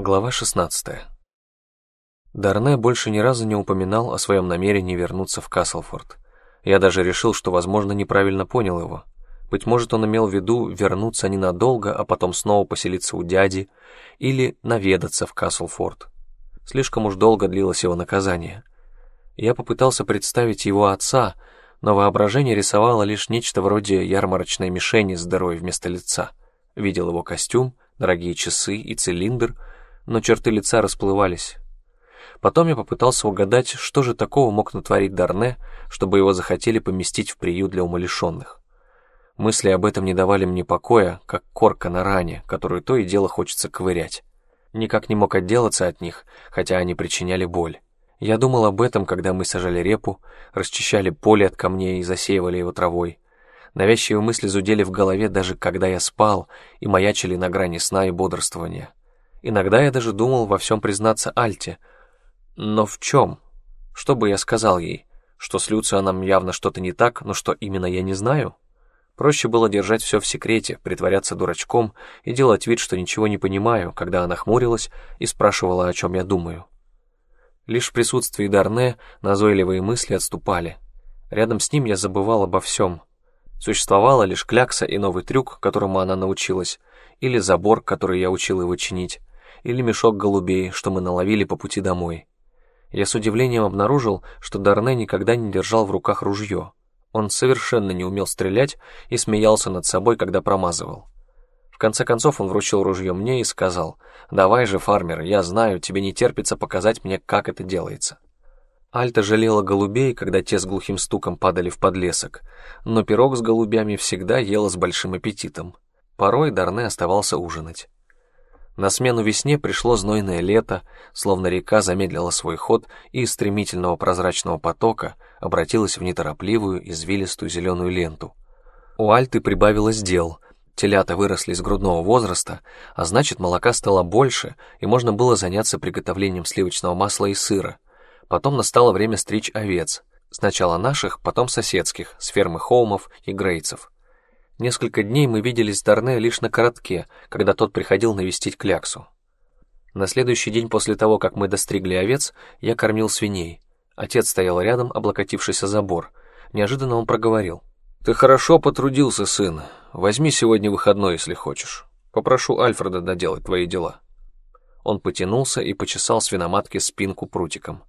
Глава 16. Дарне больше ни разу не упоминал о своем намерении вернуться в Каслфорд. Я даже решил, что, возможно, неправильно понял его. Быть может, он имел в виду вернуться ненадолго, а потом снова поселиться у дяди, или наведаться в Каслфорд. Слишком уж долго длилось его наказание. Я попытался представить его отца, но воображение рисовало лишь нечто вроде ярмарочной мишени с дырой вместо лица. Видел его костюм, дорогие часы и цилиндр — но черты лица расплывались. Потом я попытался угадать, что же такого мог натворить Дарне, чтобы его захотели поместить в приют для умалишенных. Мысли об этом не давали мне покоя, как корка на ране, которую то и дело хочется ковырять. Никак не мог отделаться от них, хотя они причиняли боль. Я думал об этом, когда мы сажали репу, расчищали поле от камней и засеивали его травой. Навязчивые мысли зудели в голове даже когда я спал и маячили на грани сна и бодрствования. Иногда я даже думал во всем признаться Альте. Но в чем? Что бы я сказал ей? Что с Люцианом явно что-то не так, но что именно я не знаю? Проще было держать все в секрете, притворяться дурачком и делать вид, что ничего не понимаю, когда она хмурилась и спрашивала, о чем я думаю. Лишь в присутствии Дарне назойливые мысли отступали. Рядом с ним я забывал обо всем. Существовала лишь клякса и новый трюк, которому она научилась, или забор, который я учил его чинить или мешок голубей, что мы наловили по пути домой. Я с удивлением обнаружил, что Дарне никогда не держал в руках ружье. Он совершенно не умел стрелять и смеялся над собой, когда промазывал. В конце концов он вручил ружье мне и сказал, «Давай же, фармер, я знаю, тебе не терпится показать мне, как это делается». Альта жалела голубей, когда те с глухим стуком падали в подлесок, но пирог с голубями всегда ела с большим аппетитом. Порой Дарне оставался ужинать. На смену весне пришло знойное лето, словно река замедлила свой ход и из стремительного прозрачного потока обратилась в неторопливую, извилистую зеленую ленту. У Альты прибавилось дел, телята выросли из грудного возраста, а значит молока стало больше, и можно было заняться приготовлением сливочного масла и сыра. Потом настало время стричь овец, сначала наших, потом соседских, с фермы Хоумов и Грейцев. Несколько дней мы виделись с Дарне лишь на коротке, когда тот приходил навестить Кляксу. На следующий день после того, как мы достригли овец, я кормил свиней. Отец стоял рядом, облокотившись о забор. Неожиданно он проговорил. «Ты хорошо потрудился, сын. Возьми сегодня выходной, если хочешь. Попрошу Альфреда доделать твои дела». Он потянулся и почесал свиноматке спинку прутиком.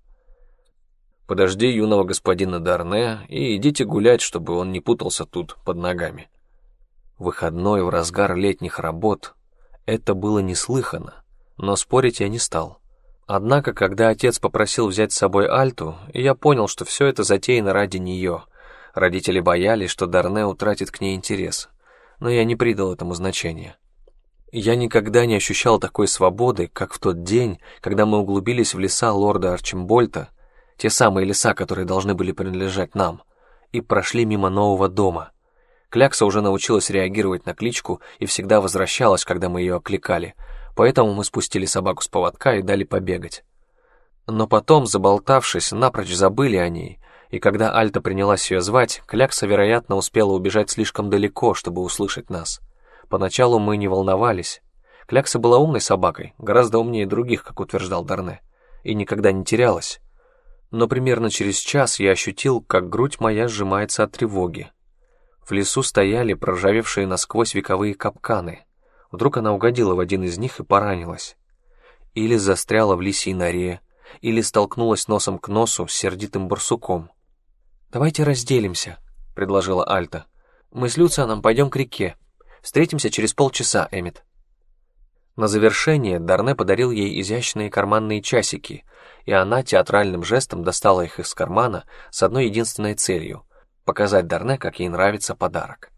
«Подожди юного господина Дарне и идите гулять, чтобы он не путался тут под ногами». Выходной в разгар летних работ — это было неслыханно, но спорить я не стал. Однако, когда отец попросил взять с собой Альту, я понял, что все это затеяно ради нее. Родители боялись, что Дарне утратит к ней интерес, но я не придал этому значения. Я никогда не ощущал такой свободы, как в тот день, когда мы углубились в леса лорда Арчимбольта, те самые леса, которые должны были принадлежать нам, и прошли мимо нового дома — Клякса уже научилась реагировать на кличку и всегда возвращалась, когда мы ее окликали, поэтому мы спустили собаку с поводка и дали побегать. Но потом, заболтавшись, напрочь забыли о ней, и когда Альта принялась ее звать, Клякса, вероятно, успела убежать слишком далеко, чтобы услышать нас. Поначалу мы не волновались. Клякса была умной собакой, гораздо умнее других, как утверждал Дарне, и никогда не терялась. Но примерно через час я ощутил, как грудь моя сжимается от тревоги. В лесу стояли проржавевшие насквозь вековые капканы. Вдруг она угодила в один из них и поранилась. Или застряла в лисьей норе, или столкнулась носом к носу с сердитым барсуком. «Давайте разделимся», — предложила Альта. «Мы с Люцианом пойдем к реке. Встретимся через полчаса, Эмит». На завершение Дарне подарил ей изящные карманные часики, и она театральным жестом достала их из кармана с одной единственной целью показать Дарне, как ей нравится подарок.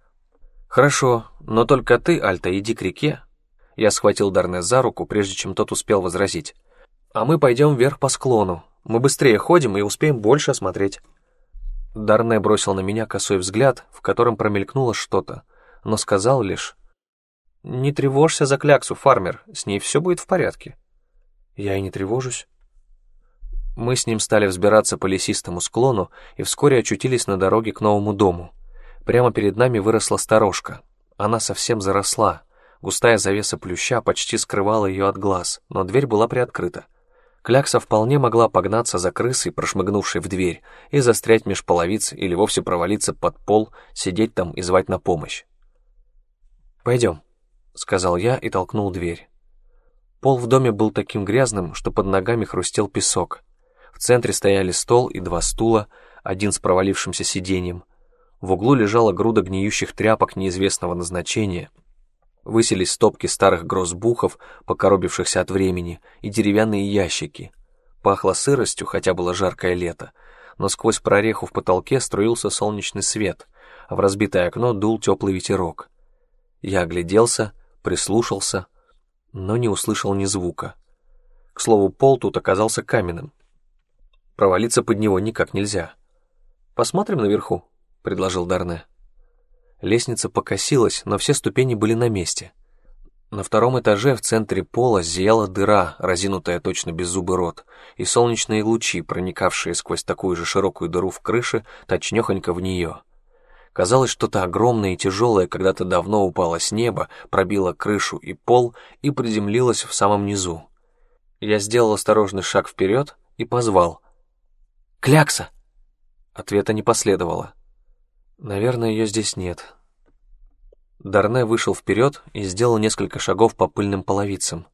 «Хорошо, но только ты, Альта, иди к реке». Я схватил Дарне за руку, прежде чем тот успел возразить. «А мы пойдем вверх по склону. Мы быстрее ходим и успеем больше осмотреть». Дарне бросил на меня косой взгляд, в котором промелькнуло что-то, но сказал лишь «Не тревожься за кляксу, фармер, с ней все будет в порядке». «Я и не тревожусь». Мы с ним стали взбираться по лесистому склону и вскоре очутились на дороге к новому дому. Прямо перед нами выросла сторожка. Она совсем заросла. Густая завеса плюща почти скрывала ее от глаз, но дверь была приоткрыта. Клякса вполне могла погнаться за крысой, прошмыгнувшей в дверь, и застрять меж половиц или вовсе провалиться под пол, сидеть там и звать на помощь. «Пойдем», — сказал я и толкнул дверь. Пол в доме был таким грязным, что под ногами хрустел песок. В центре стояли стол и два стула, один с провалившимся сиденьем. В углу лежала груда гниющих тряпок неизвестного назначения. Выселись стопки старых грозбухов, покоробившихся от времени, и деревянные ящики. Пахло сыростью, хотя было жаркое лето, но сквозь прореху в потолке струился солнечный свет, а в разбитое окно дул теплый ветерок. Я огляделся, прислушался, но не услышал ни звука. К слову, пол тут оказался каменным. Провалиться под него никак нельзя. «Посмотрим наверху», — предложил Дарне. Лестница покосилась, но все ступени были на месте. На втором этаже в центре пола зияла дыра, разинутая точно без зубы рот, и солнечные лучи, проникавшие сквозь такую же широкую дыру в крыше, точнёхонько в нее. Казалось, что-то огромное и тяжелое когда-то давно упало с неба, пробило крышу и пол и приземлилось в самом низу. Я сделал осторожный шаг вперед и позвал. «Клякса!» Ответа не последовало. Наверное, ее здесь нет. Дарне вышел вперед и сделал несколько шагов по пыльным половицам.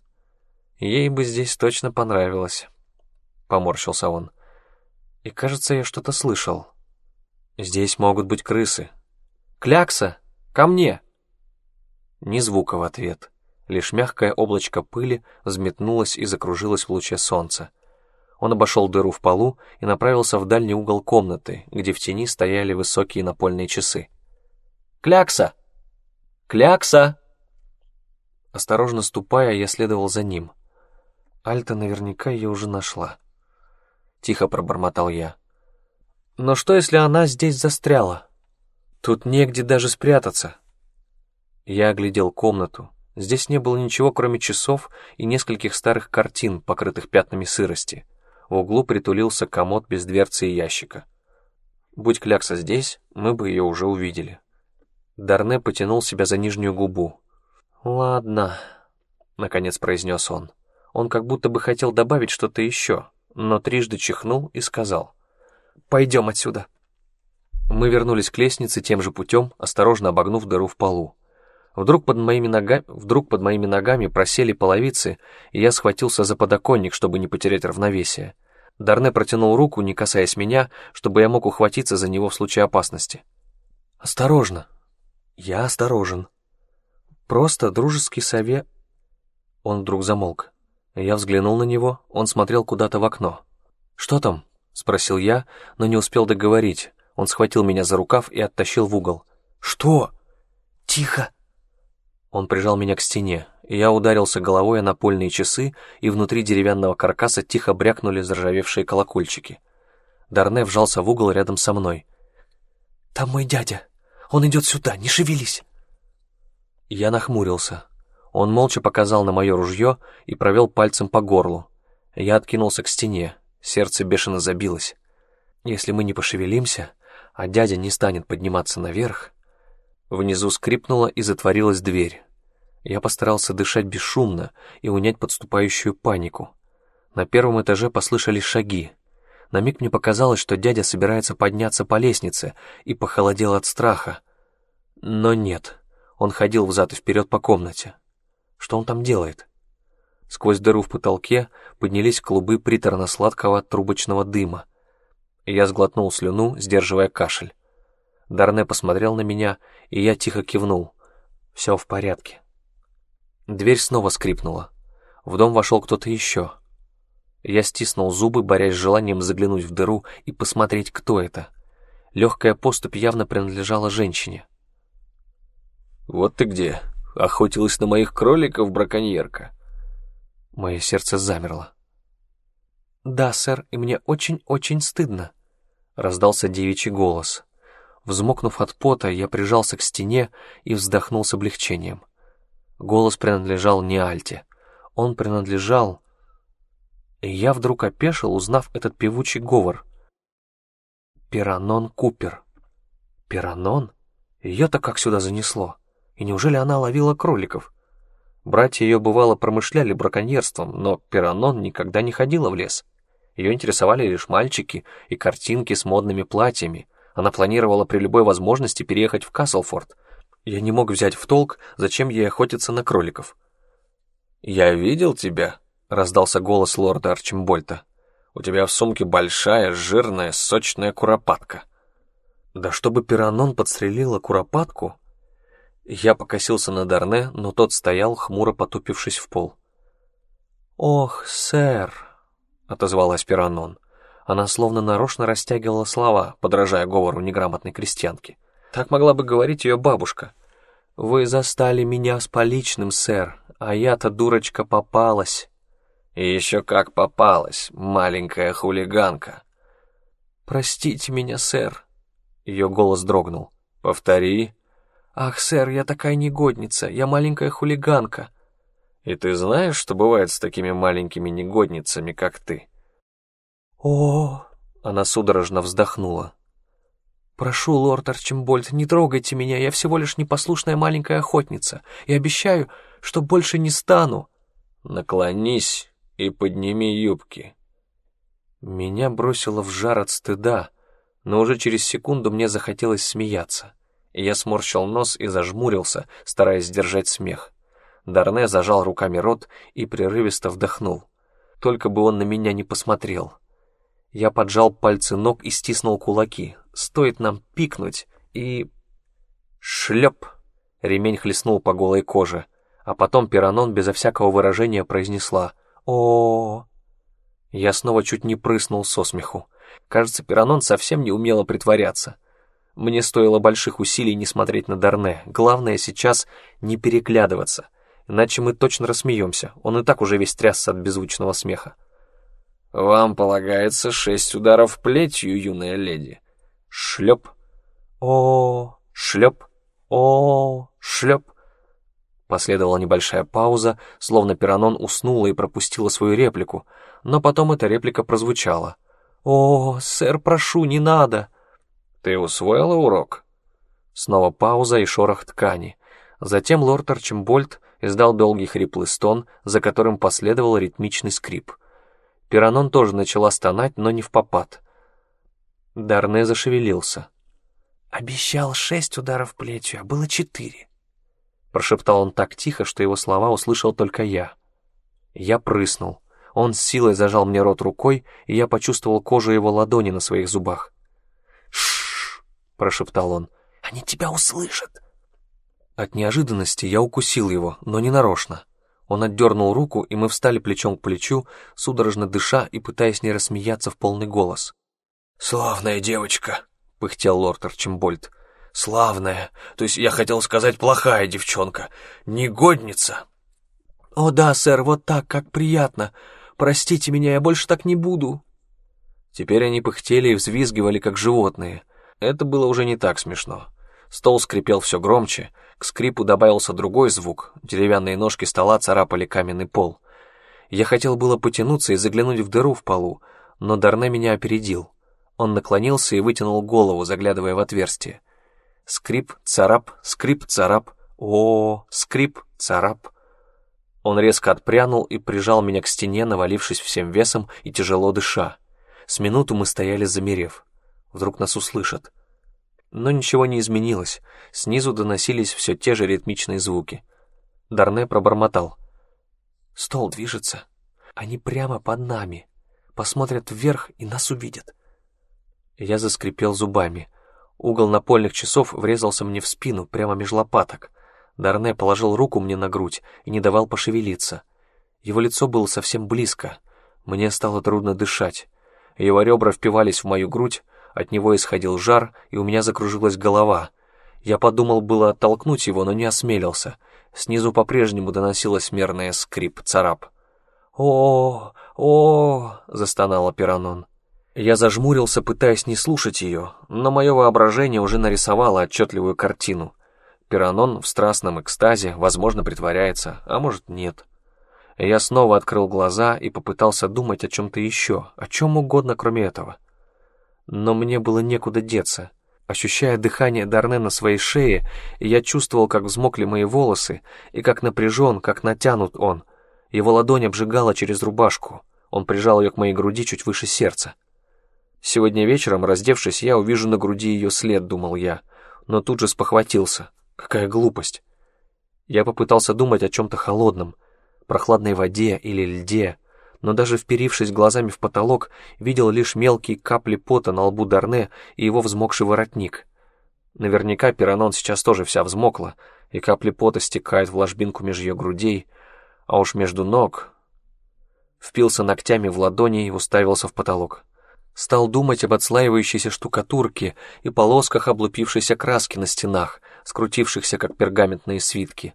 Ей бы здесь точно понравилось. Поморщился он. И кажется, я что-то слышал. Здесь могут быть крысы. Клякса! Ко мне!» Ни звука в ответ. Лишь мягкое облачко пыли взметнулось и закружилось в луче солнца. Он обошел дыру в полу и направился в дальний угол комнаты, где в тени стояли высокие напольные часы. «Клякса! Клякса!» Осторожно ступая, я следовал за ним. Альта наверняка ее уже нашла. Тихо пробормотал я. Но что, если она здесь застряла? Тут негде даже спрятаться. Я оглядел комнату. Здесь не было ничего, кроме часов и нескольких старых картин, покрытых пятнами сырости. В углу притулился комод без дверцы и ящика. Будь клякса здесь, мы бы ее уже увидели. Дарне потянул себя за нижнюю губу. «Ладно», — наконец произнес он. Он как будто бы хотел добавить что-то еще, но трижды чихнул и сказал. Пойдем отсюда». Мы вернулись к лестнице тем же путем, осторожно обогнув дыру в полу. Вдруг под моими ногами, вдруг под моими ногами просели половицы, и я схватился за подоконник, чтобы не потерять равновесие. Дарне протянул руку, не касаясь меня, чтобы я мог ухватиться за него в случае опасности. «Осторожно!» «Я осторожен. Просто дружеский совет...» Он вдруг замолк. Я взглянул на него, он смотрел куда-то в окно. «Что там?» — спросил я, но не успел договорить. Он схватил меня за рукав и оттащил в угол. «Что?» «Тихо!» Он прижал меня к стене, и я ударился головой о напольные часы, и внутри деревянного каркаса тихо брякнули заржавевшие колокольчики. Дарне вжался в угол рядом со мной. «Там мой дядя! Он идет сюда, не шевелись!» Я нахмурился. Он молча показал на мое ружье и провел пальцем по горлу. Я откинулся к стене, Сердце бешено забилось. Если мы не пошевелимся, а дядя не станет подниматься наверх... Внизу скрипнула и затворилась дверь. Я постарался дышать бесшумно и унять подступающую панику. На первом этаже послышались шаги. На миг мне показалось, что дядя собирается подняться по лестнице, и похолодел от страха. Но нет, он ходил взад и вперед по комнате. Что он там делает? Сквозь дыру в потолке поднялись клубы приторно-сладкого трубочного дыма. Я сглотнул слюну, сдерживая кашель. Дарне посмотрел на меня, и я тихо кивнул. Все в порядке. Дверь снова скрипнула. В дом вошел кто-то еще. Я стиснул зубы, борясь с желанием заглянуть в дыру и посмотреть, кто это. Легкая поступь явно принадлежала женщине. «Вот ты где! Охотилась на моих кроликов, браконьерка!» Мое сердце замерло. «Да, сэр, и мне очень-очень стыдно», — раздался девичий голос. Взмокнув от пота, я прижался к стене и вздохнул с облегчением. Голос принадлежал не Альте. Он принадлежал... И я вдруг опешил, узнав этот певучий говор. Пиранон Купер. Пиранон? Ее-то как сюда занесло? И неужели она ловила кроликов? Братья ее бывало промышляли браконьерством, но Пиранон никогда не ходила в лес. Ее интересовали лишь мальчики и картинки с модными платьями. Она планировала при любой возможности переехать в Каслфорд. Я не мог взять в толк, зачем ей охотиться на кроликов. «Я видел тебя», — раздался голос лорда Арчимбольта. «У тебя в сумке большая, жирная, сочная куропатка». Да чтобы Пиранон подстрелила куропатку? Я покосился на Дарне, но тот стоял, хмуро потупившись в пол. «Ох, сэр», — отозвалась Пиранон. Она словно нарочно растягивала слова, подражая говору неграмотной крестьянки. Так могла бы говорить ее бабушка. «Вы застали меня с поличным, сэр, а я-то, дурочка, попалась». «И еще как попалась, маленькая хулиганка». «Простите меня, сэр». Ее голос дрогнул. «Повтори». «Ах, сэр, я такая негодница, я маленькая хулиганка». И ты знаешь, что бывает с такими маленькими негодницами, как ты?» «О!» — она судорожно вздохнула. «Прошу, лорд Арчимбольд, не трогайте меня, я всего лишь непослушная маленькая охотница, и обещаю, что больше не стану». «Наклонись и подними юбки». Меня бросило в жар от стыда, но уже через секунду мне захотелось смеяться, я сморщил нос и зажмурился, стараясь сдержать смех. Дарне зажал руками рот и прерывисто вдохнул. Только бы он на меня не посмотрел. Я поджал пальцы ног и стиснул кулаки. Стоит нам пикнуть, и... Шлеп! Ремень хлестнул по голой коже, а потом Пиранон безо всякого выражения произнесла о, Я снова чуть не прыснул со смеху. Кажется, Пиранон совсем не умела притворяться. Мне стоило больших усилий не смотреть на Дарне. Главное сейчас не переглядываться — иначе мы точно рассмеемся. Он и так уже весь трясся от беззвучного смеха. «Вам полагается шесть ударов плетью, юная леди». Шлеп. О, шлеп. О, шлеп. Последовала небольшая пауза, словно Пиранон уснула и пропустила свою реплику, но потом эта реплика прозвучала. «О, сэр, прошу, не надо!» «Ты усвоила урок?» Снова пауза и шорох ткани. Затем лорд Арчимбольд издал долгий хриплый стон, за которым последовал ритмичный скрип. Пиранон тоже начала стонать, но не в попад. Дарне зашевелился. «Обещал шесть ударов плетью, а было четыре», — прошептал он так тихо, что его слова услышал только я. Я прыснул. Он с силой зажал мне рот рукой, и я почувствовал кожу его ладони на своих зубах. «Ш-ш-ш!» прошептал он. «Они тебя услышат!» От неожиданности я укусил его, но не нарочно. Он отдернул руку, и мы встали плечом к плечу, судорожно дыша и пытаясь не рассмеяться в полный голос. «Славная девочка», — пыхтел лорд Арчимбольд. «Славная, то есть я хотел сказать плохая девчонка, негодница». «О да, сэр, вот так, как приятно. Простите меня, я больше так не буду». Теперь они пыхтели и взвизгивали, как животные. Это было уже не так смешно. Стол скрипел все громче, к скрипу добавился другой звук, деревянные ножки стола царапали каменный пол. Я хотел было потянуться и заглянуть в дыру в полу, но Дарне меня опередил. Он наклонился и вытянул голову, заглядывая в отверстие. Скрип, царап, скрип, царап, о, скрип, царап. Он резко отпрянул и прижал меня к стене, навалившись всем весом и тяжело дыша. С минуту мы стояли замерев. Вдруг нас услышат. Но ничего не изменилось, снизу доносились все те же ритмичные звуки. Дарне пробормотал. «Стол движется. Они прямо под нами. Посмотрят вверх и нас увидят». Я заскрипел зубами. Угол напольных часов врезался мне в спину, прямо меж лопаток. Дарне положил руку мне на грудь и не давал пошевелиться. Его лицо было совсем близко. Мне стало трудно дышать. Его ребра впивались в мою грудь, от него исходил жар, и у меня закружилась голова. Я подумал было оттолкнуть его, но не осмелился. Снизу по-прежнему доносилось мерное скрип-царап. «О, о!» — застонала Пиранон. Я зажмурился, пытаясь не слушать ее, но мое воображение уже нарисовало отчетливую картину. Пиранон в страстном экстазе, возможно, притворяется, а может, нет. Я снова открыл глаза и попытался думать о чем-то еще, о чем угодно, кроме этого но мне было некуда деться. ощущая дыхание Дарне на своей шее, я чувствовал, как взмокли мои волосы, и как напряжен, как натянут он. Его ладонь обжигала через рубашку. Он прижал ее к моей груди чуть выше сердца. Сегодня вечером, раздевшись, я увижу на груди ее след, думал я, но тут же спохватился. Какая глупость. Я попытался думать о чем-то холодном, прохладной воде или льде, но даже вперившись глазами в потолок, видел лишь мелкие капли пота на лбу Дарне и его взмокший воротник. Наверняка Пиранон сейчас тоже вся взмокла, и капли пота стекают в ложбинку меж ее грудей, а уж между ног... Впился ногтями в ладони и уставился в потолок. Стал думать об отслаивающейся штукатурке и полосках облупившейся краски на стенах, скрутившихся, как пергаментные свитки.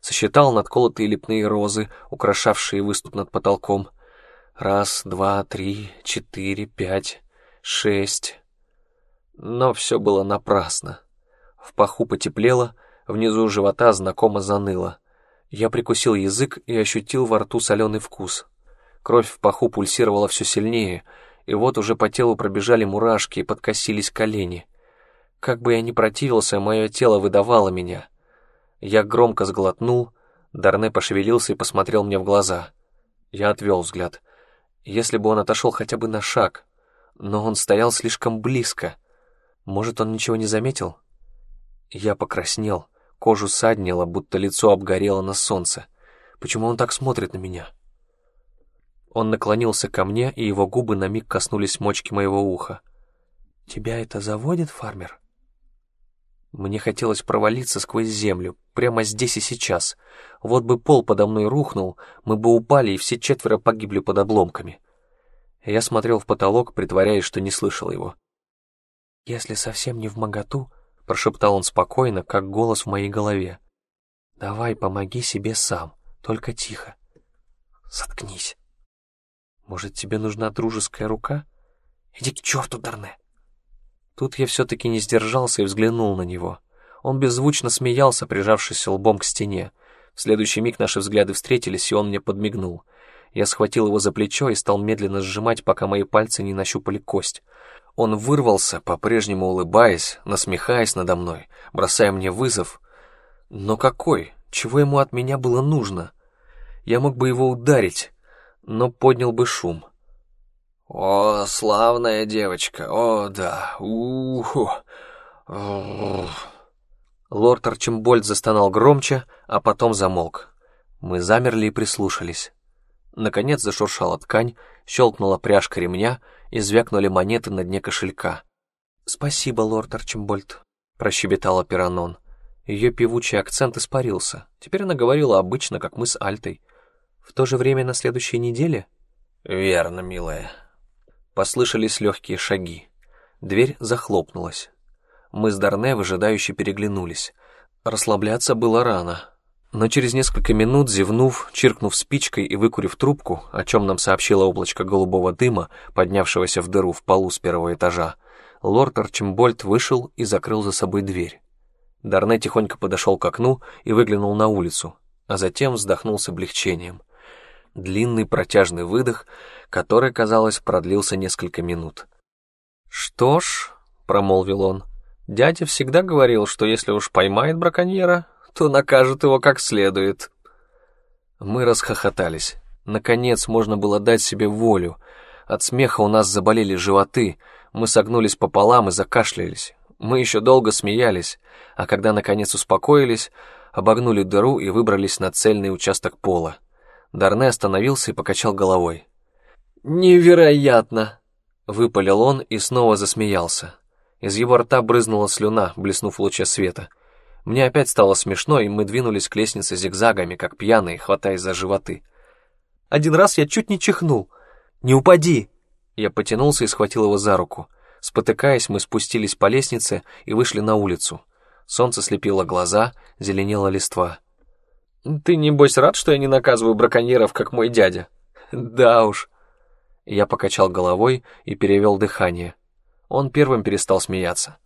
Сосчитал надколотые лепные розы, украшавшие выступ над потолком. Раз, два, три, четыре, пять, шесть. Но все было напрасно. В паху потеплело, внизу живота знакомо заныло. Я прикусил язык и ощутил во рту соленый вкус. Кровь в паху пульсировала все сильнее — и вот уже по телу пробежали мурашки и подкосились колени. Как бы я ни противился, мое тело выдавало меня. Я громко сглотнул, Дарне пошевелился и посмотрел мне в глаза. Я отвел взгляд. Если бы он отошел хотя бы на шаг, но он стоял слишком близко. Может, он ничего не заметил? Я покраснел, кожу саднило, будто лицо обгорело на солнце. Почему он так смотрит на меня? Он наклонился ко мне, и его губы на миг коснулись мочки моего уха. «Тебя это заводит, фармер?» Мне хотелось провалиться сквозь землю, прямо здесь и сейчас. Вот бы пол подо мной рухнул, мы бы упали, и все четверо погибли под обломками. Я смотрел в потолок, притворяясь, что не слышал его. «Если совсем не в моготу», — прошептал он спокойно, как голос в моей голове. «Давай, помоги себе сам, только тихо. Заткнись». Может, тебе нужна дружеская рука? Иди к черту, Дарне!» Тут я все-таки не сдержался и взглянул на него. Он беззвучно смеялся, прижавшись лбом к стене. В следующий миг наши взгляды встретились, и он мне подмигнул. Я схватил его за плечо и стал медленно сжимать, пока мои пальцы не нащупали кость. Он вырвался, по-прежнему улыбаясь, насмехаясь надо мной, бросая мне вызов. Но какой? Чего ему от меня было нужно? Я мог бы его ударить, но поднял бы шум. «О, славная девочка! О, да! Уху! Лорд Арчимбольд застонал громче, а потом замолк. Мы замерли и прислушались. Наконец зашуршала ткань, щелкнула пряжка ремня и звякнули монеты на дне кошелька. «Спасибо, лорд Арчимбольд», — прощебетала Пиранон. Ее певучий акцент испарился. Теперь она говорила обычно, как мы с Альтой. В то же время на следующей неделе? Верно, милая. Послышались легкие шаги. Дверь захлопнулась. Мы с Дарне выжидающе переглянулись. Расслабляться было рано. Но через несколько минут, зевнув, чиркнув спичкой и выкурив трубку, о чем нам сообщило облачко голубого дыма, поднявшегося в дыру в полу с первого этажа, лорд Арчимбольд вышел и закрыл за собой дверь. Дарне тихонько подошел к окну и выглянул на улицу, а затем вздохнул с облегчением длинный протяжный выдох, который, казалось, продлился несколько минут. «Что ж», — промолвил он, — «дядя всегда говорил, что если уж поймает браконьера, то накажет его как следует». Мы расхохотались. Наконец можно было дать себе волю. От смеха у нас заболели животы, мы согнулись пополам и закашлялись. Мы еще долго смеялись, а когда наконец успокоились, обогнули дыру и выбрались на цельный участок пола. Дарне остановился и покачал головой. «Невероятно!» — выпалил он и снова засмеялся. Из его рта брызнула слюна, блеснув в света. Мне опять стало смешно, и мы двинулись к лестнице зигзагами, как пьяные, хватаясь за животы. Один раз я чуть не чихнул. «Не упади!» Я потянулся и схватил его за руку. Спотыкаясь, мы спустились по лестнице и вышли на улицу. Солнце слепило глаза, зеленела листва. «Ты, небось, рад, что я не наказываю браконьеров, как мой дядя?» «Да уж». Я покачал головой и перевел дыхание. Он первым перестал смеяться.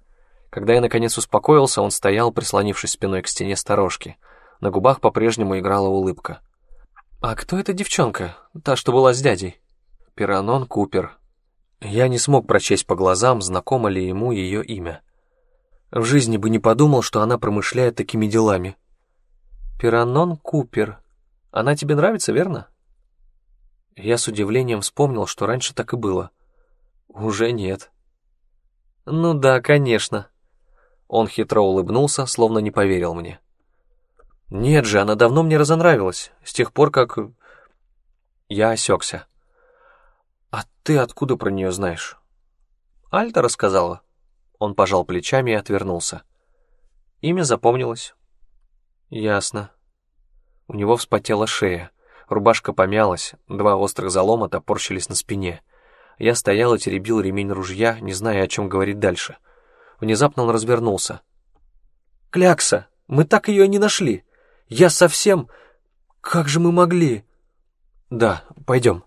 Когда я наконец успокоился, он стоял, прислонившись спиной к стене сторожки. На губах по-прежнему играла улыбка. «А кто эта девчонка? Та, что была с дядей?» «Пиранон Купер». Я не смог прочесть по глазам, знакомо ли ему ее имя. В жизни бы не подумал, что она промышляет такими делами. Пиранон Купер. Она тебе нравится, верно? Я с удивлением вспомнил, что раньше так и было. Уже нет. Ну да, конечно. Он хитро улыбнулся, словно не поверил мне. Нет же, она давно мне разонравилась, с тех пор как... Я осекся. А ты откуда про нее знаешь? Альта рассказала. Он пожал плечами и отвернулся. Имя запомнилось. Ясно. У него вспотела шея. Рубашка помялась, два острых залома топорщились на спине. Я стоял и теребил ремень ружья, не зная, о чем говорить дальше. Внезапно он развернулся. «Клякса! Мы так ее не нашли! Я совсем... Как же мы могли?» «Да, пойдем».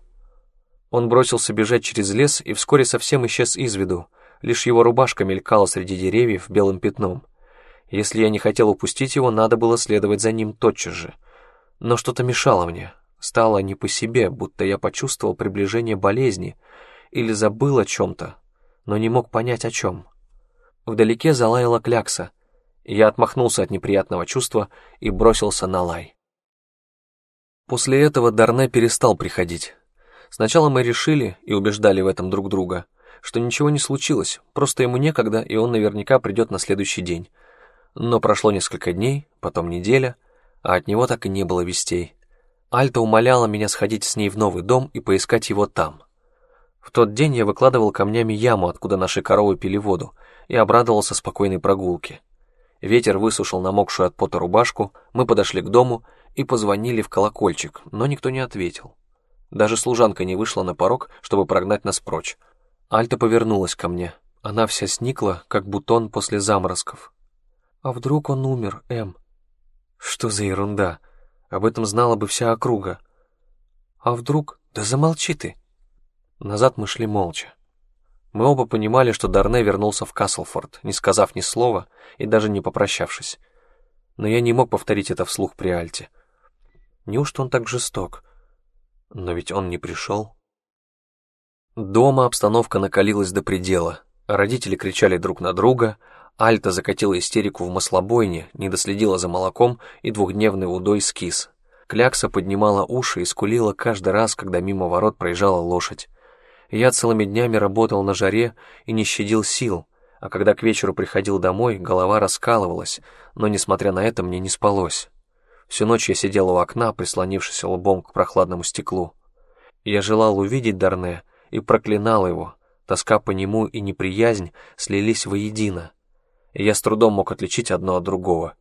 Он бросился бежать через лес и вскоре совсем исчез из виду. Лишь его рубашка мелькала среди деревьев белым пятном. Если я не хотел упустить его, надо было следовать за ним тотчас же. Но что-то мешало мне. Стало не по себе, будто я почувствовал приближение болезни или забыл о чем-то, но не мог понять о чем. Вдалеке залаяла клякса, я отмахнулся от неприятного чувства и бросился на лай. После этого Дарне перестал приходить. Сначала мы решили и убеждали в этом друг друга, что ничего не случилось, просто ему некогда, и он наверняка придет на следующий день. Но прошло несколько дней, потом неделя, а от него так и не было вестей. Альта умоляла меня сходить с ней в новый дом и поискать его там. В тот день я выкладывал камнями яму, откуда наши коровы пили воду, и обрадовался спокойной прогулке. Ветер высушил намокшую от пота рубашку, мы подошли к дому и позвонили в колокольчик, но никто не ответил. Даже служанка не вышла на порог, чтобы прогнать нас прочь. Альта повернулась ко мне. Она вся сникла, как бутон после заморозков. «А вдруг он умер, Эм?» «Что за ерунда?» Об этом знала бы вся округа. А вдруг... Да замолчи ты. Назад мы шли молча. Мы оба понимали, что Дарне вернулся в Каслфорд, не сказав ни слова и даже не попрощавшись. Но я не мог повторить это вслух при Альте. Неужто он так жесток? Но ведь он не пришел. Дома обстановка накалилась до предела. Родители кричали друг на друга, Альта закатила истерику в маслобойне, не доследила за молоком и двухдневный удой скис. Клякса поднимала уши и скулила каждый раз, когда мимо ворот проезжала лошадь. Я целыми днями работал на жаре и не щадил сил, а когда к вечеру приходил домой, голова раскалывалась, но, несмотря на это, мне не спалось. Всю ночь я сидел у окна, прислонившись лбом к прохладному стеклу. Я желал увидеть Дарне и проклинал его. Тоска по нему и неприязнь слились воедино и я с трудом мог отличить одно от другого.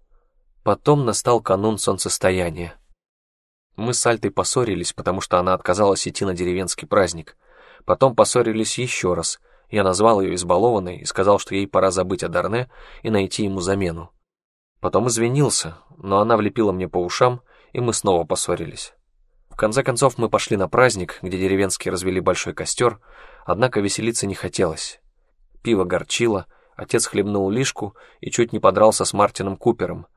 Потом настал канун солнцестояния. Мы с Альтой поссорились, потому что она отказалась идти на деревенский праздник. Потом поссорились еще раз. Я назвал ее избалованной и сказал, что ей пора забыть о Дарне и найти ему замену. Потом извинился, но она влепила мне по ушам, и мы снова поссорились. В конце концов мы пошли на праздник, где деревенские развели большой костер, однако веселиться не хотелось. Пиво горчило, Отец хлебнул лишку и чуть не подрался с Мартином Купером.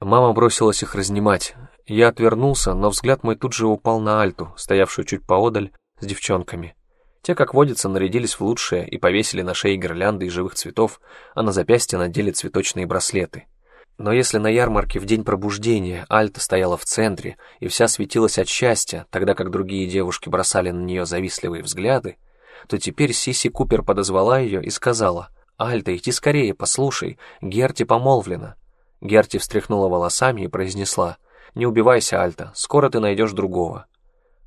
Мама бросилась их разнимать. Я отвернулся, но взгляд мой тут же упал на Альту, стоявшую чуть поодаль, с девчонками. Те, как водится, нарядились в лучшее и повесили на шее гирлянды из живых цветов, а на запястье надели цветочные браслеты. Но если на ярмарке в день пробуждения Альта стояла в центре и вся светилась от счастья, тогда как другие девушки бросали на нее завистливые взгляды, то теперь Сиси Купер подозвала ее и сказала, «Альта, иди скорее, послушай, Герти помолвлена». Герти встряхнула волосами и произнесла, «Не убивайся, Альта, скоро ты найдешь другого».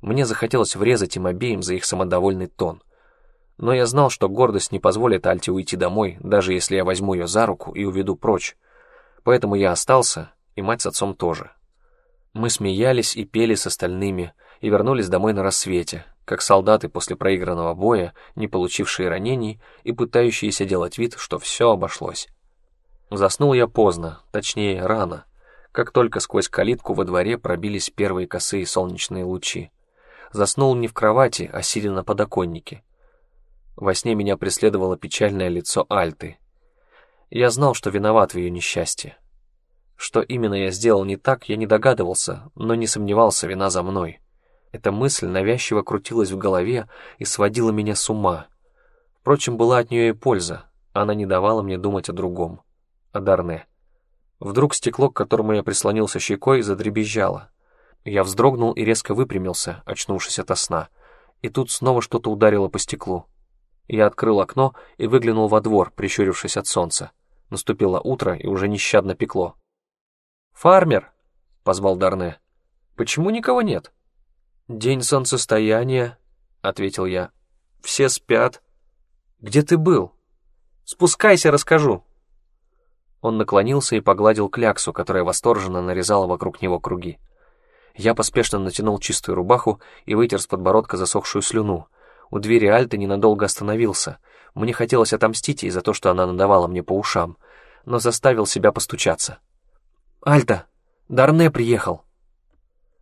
Мне захотелось врезать им обеим за их самодовольный тон. Но я знал, что гордость не позволит Альте уйти домой, даже если я возьму ее за руку и уведу прочь. Поэтому я остался, и мать с отцом тоже. Мы смеялись и пели с остальными, и вернулись домой на рассвете, как солдаты после проигранного боя, не получившие ранений и пытающиеся делать вид, что все обошлось. Заснул я поздно, точнее, рано, как только сквозь калитку во дворе пробились первые косые солнечные лучи. Заснул не в кровати, а сидя на подоконнике. Во сне меня преследовало печальное лицо Альты. Я знал, что виноват в ее несчастье. Что именно я сделал не так, я не догадывался, но не сомневался, вина за мной. Эта мысль навязчиво крутилась в голове и сводила меня с ума. Впрочем, была от нее и польза, она не давала мне думать о другом. а Дарне. Вдруг стекло, к которому я прислонился щекой, задребезжало. Я вздрогнул и резко выпрямился, очнувшись ото сна. И тут снова что-то ударило по стеклу. Я открыл окно и выглянул во двор, прищурившись от солнца. Наступило утро и уже нещадно пекло. «Фармер!» — позвал Дарне. «Почему никого нет?» «День солнцестояния», — ответил я. «Все спят». «Где ты был?» «Спускайся, расскажу». Он наклонился и погладил кляксу, которая восторженно нарезала вокруг него круги. Я поспешно натянул чистую рубаху и вытер с подбородка засохшую слюну. У двери Альты ненадолго остановился. Мне хотелось отомстить ей за то, что она надавала мне по ушам, но заставил себя постучаться. «Альта, Дарне приехал!»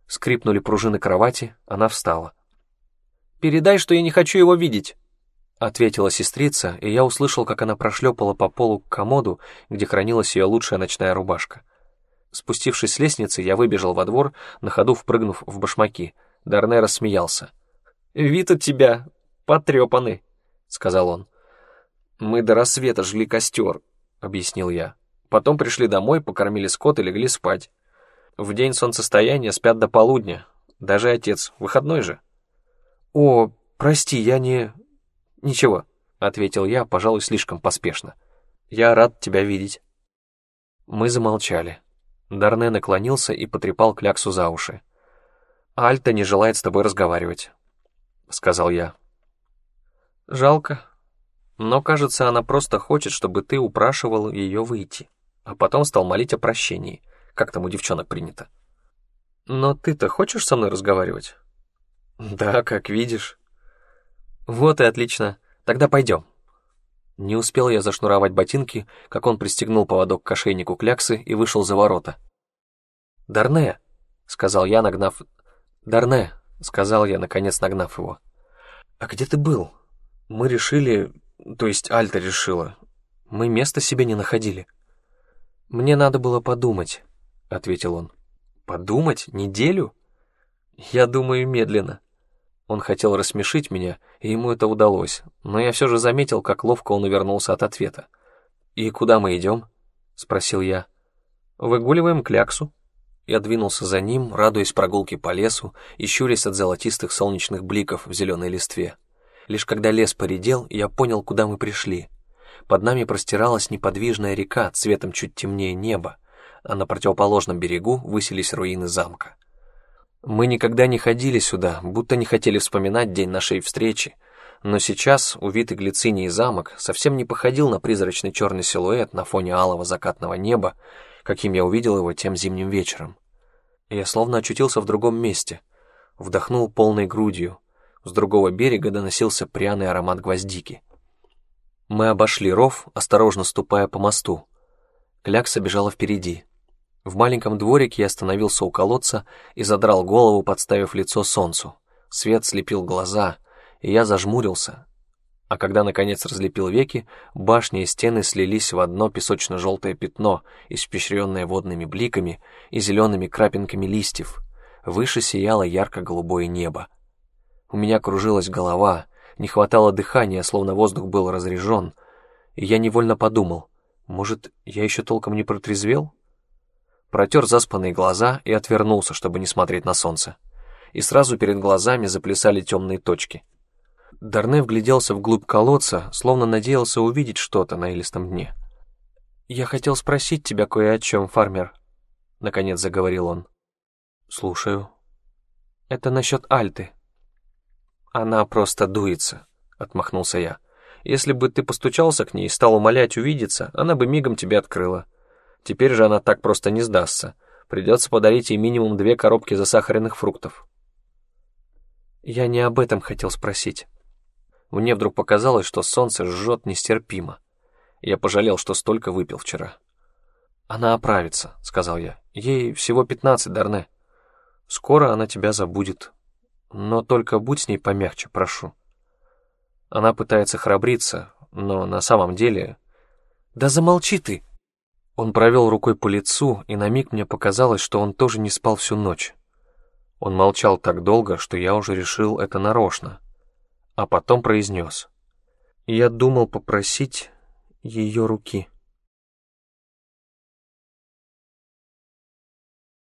Скрипнули пружины кровати, она встала. «Передай, что я не хочу его видеть!» Ответила сестрица, и я услышал, как она прошлепала по полу к комоду, где хранилась ее лучшая ночная рубашка. Спустившись с лестницы, я выбежал во двор, на ходу впрыгнув в башмаки. Дарне рассмеялся. «Вид у тебя потрепанный», — сказал он. «Мы до рассвета жгли костер», — объяснил я. «Потом пришли домой, покормили скот и легли спать. В день солнцестояния спят до полудня. Даже отец. Выходной же». «О, прости, я не...» «Ничего», — ответил я, пожалуй, слишком поспешно. «Я рад тебя видеть». Мы замолчали. Дарне наклонился и потрепал кляксу за уши. «Альта не желает с тобой разговаривать», — сказал я. «Жалко. Но, кажется, она просто хочет, чтобы ты упрашивал ее выйти, а потом стал молить о прощении, как там у девчонок принято. Но ты-то хочешь со мной разговаривать?» «Да, как видишь». «Вот и отлично. Тогда пойдем». Не успел я зашнуровать ботинки, как он пристегнул поводок к ошейнику кляксы и вышел за ворота. «Дарне», — сказал я, нагнав... «Дарне», — сказал я, наконец нагнав его. «А где ты был? Мы решили... То есть Альта решила. Мы места себе не находили». «Мне надо было подумать», — ответил он. «Подумать? Неделю?» «Я думаю, медленно». Он хотел рассмешить меня, и ему это удалось, но я все же заметил, как ловко он увернулся от ответа. «И куда мы идем?» — спросил я. «Выгуливаем кляксу». Я двинулся за ним, радуясь прогулке по лесу и щурясь от золотистых солнечных бликов в зеленой листве. Лишь когда лес поредел, я понял, куда мы пришли. Под нами простиралась неподвижная река цветом чуть темнее неба, а на противоположном берегу высились руины замка. Мы никогда не ходили сюда, будто не хотели вспоминать день нашей встречи, но сейчас увитый глицинией замок совсем не походил на призрачный черный силуэт на фоне алого закатного неба, каким я увидел его тем зимним вечером. Я словно очутился в другом месте, вдохнул полной грудью, с другого берега доносился пряный аромат гвоздики. Мы обошли ров, осторожно ступая по мосту. Клякса бежала впереди. В маленьком дворике я остановился у колодца и задрал голову, подставив лицо солнцу. Свет слепил глаза, и я зажмурился. А когда, наконец, разлепил веки, башни и стены слились в одно песочно-желтое пятно, испещренное водными бликами и зелеными крапинками листьев. Выше сияло ярко-голубое небо. У меня кружилась голова, не хватало дыхания, словно воздух был разрежен, и я невольно подумал, может, я еще толком не протрезвел? Протер заспанные глаза и отвернулся, чтобы не смотреть на солнце. И сразу перед глазами заплясали темные точки. Дарне вгляделся вглубь колодца, словно надеялся увидеть что-то на илистом дне. «Я хотел спросить тебя кое о чем, фармер», — наконец заговорил он. «Слушаю». «Это насчет Альты». «Она просто дуется», — отмахнулся я. «Если бы ты постучался к ней и стал умолять увидеться, она бы мигом тебе открыла. Теперь же она так просто не сдастся. Придется подарить ей минимум две коробки засахаренных фруктов. Я не об этом хотел спросить. Мне вдруг показалось, что солнце жжет нестерпимо. Я пожалел, что столько выпил вчера. «Она оправится», — сказал я. «Ей всего пятнадцать, Дарне. Скоро она тебя забудет. Но только будь с ней помягче, прошу». Она пытается храбриться, но на самом деле... «Да замолчи ты!» Он провел рукой по лицу, и на миг мне показалось, что он тоже не спал всю ночь. Он молчал так долго, что я уже решил это нарочно. А потом произнес. «Я думал попросить ее руки».